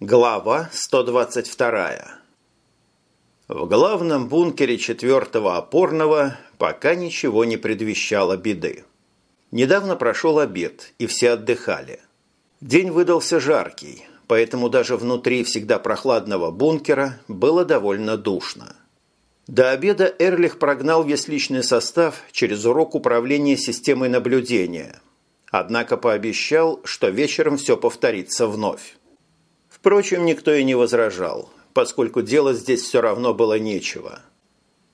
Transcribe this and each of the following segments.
Глава 122. В главном бункере четвертого опорного пока ничего не предвещало беды. Недавно прошел обед, и все отдыхали. День выдался жаркий, поэтому даже внутри всегда прохладного бункера было довольно душно. До обеда Эрлих прогнал весь личный состав через урок управления системой наблюдения. Однако пообещал, что вечером все повторится вновь. Впрочем, никто и не возражал, поскольку делать здесь все равно было нечего.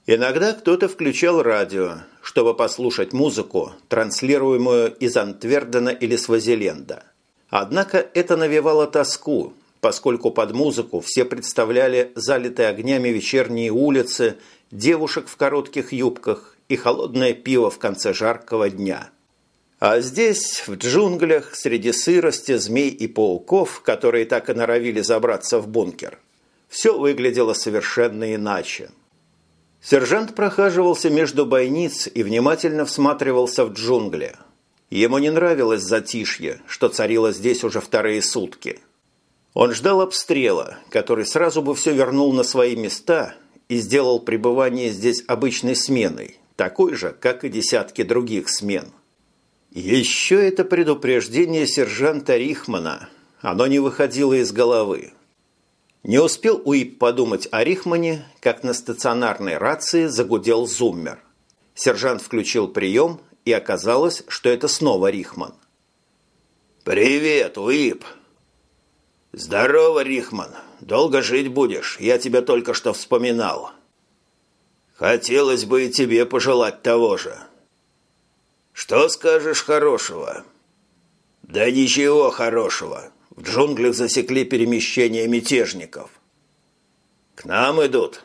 Иногда кто-то включал радио, чтобы послушать музыку, транслируемую из Антвердена или Свазиленда. Однако это навевало тоску, поскольку под музыку все представляли залитые огнями вечерние улицы, девушек в коротких юбках и холодное пиво в конце жаркого дня – а здесь, в джунглях, среди сырости, змей и пауков, которые так и норовили забраться в бункер, все выглядело совершенно иначе. Сержант прохаживался между бойниц и внимательно всматривался в джунгли. Ему не нравилось затишье, что царило здесь уже вторые сутки. Он ждал обстрела, который сразу бы все вернул на свои места и сделал пребывание здесь обычной сменой, такой же, как и десятки других смен – еще это предупреждение сержанта Рихмана. Оно не выходило из головы. Не успел Уип подумать о Рихмане, как на стационарной рации загудел зуммер. Сержант включил прием, и оказалось, что это снова Рихман. «Привет, Уип!» «Здорово, Рихман! Долго жить будешь, я тебя только что вспоминал. Хотелось бы и тебе пожелать того же». «Что скажешь хорошего?» «Да ничего хорошего. В джунглях засекли перемещение мятежников». «К нам идут?»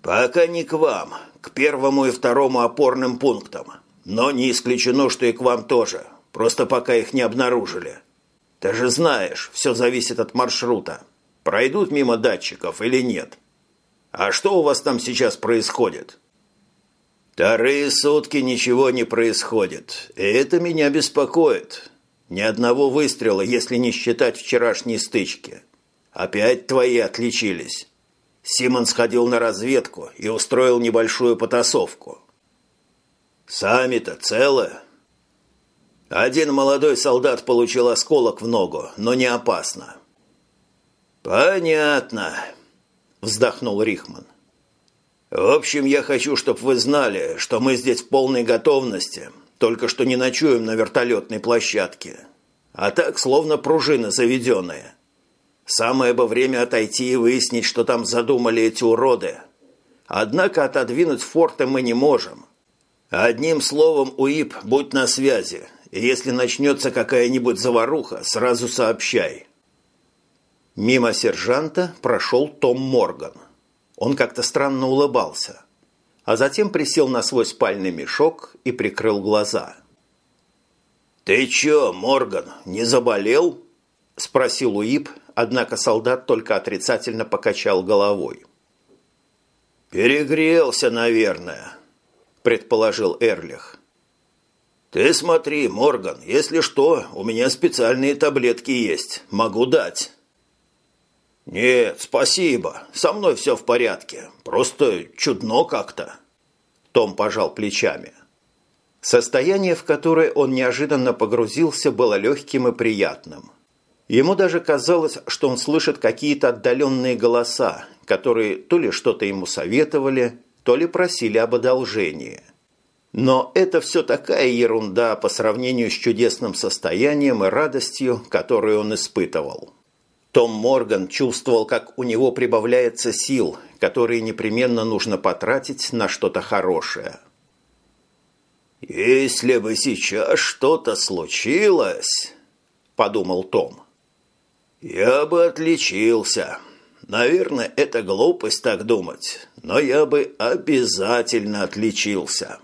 «Пока не к вам, к первому и второму опорным пунктам. Но не исключено, что и к вам тоже. Просто пока их не обнаружили. Ты же знаешь, все зависит от маршрута. Пройдут мимо датчиков или нет. А что у вас там сейчас происходит?» Вторые сутки ничего не происходит, и это меня беспокоит. Ни одного выстрела, если не считать вчерашней стычки. Опять твои отличились. Симон сходил на разведку и устроил небольшую потасовку. Сами-то целы? Один молодой солдат получил осколок в ногу, но не опасно. Понятно, вздохнул Рихман. В общем, я хочу, чтобы вы знали, что мы здесь в полной готовности, только что не ночуем на вертолетной площадке. А так, словно пружины заведенные. Самое бы время отойти и выяснить, что там задумали эти уроды. Однако отодвинуть форты мы не можем. Одним словом, УИП, будь на связи. И если начнется какая-нибудь заваруха, сразу сообщай. Мимо сержанта прошел Том Морган. Он как-то странно улыбался, а затем присел на свой спальный мешок и прикрыл глаза. «Ты чё, Морган, не заболел?» – спросил Уип, однако солдат только отрицательно покачал головой. «Перегрелся, наверное», – предположил Эрлих. «Ты смотри, Морган, если что, у меня специальные таблетки есть, могу дать». «Нет, спасибо. Со мной все в порядке. Просто чудно как-то». Том пожал плечами. Состояние, в которое он неожиданно погрузился, было легким и приятным. Ему даже казалось, что он слышит какие-то отдаленные голоса, которые то ли что-то ему советовали, то ли просили об одолжении. Но это все такая ерунда по сравнению с чудесным состоянием и радостью, которую он испытывал. Том Морган чувствовал, как у него прибавляется сил, которые непременно нужно потратить на что-то хорошее. «Если бы сейчас что-то случилось», – подумал Том, – «я бы отличился. Наверное, это глупость так думать, но я бы обязательно отличился».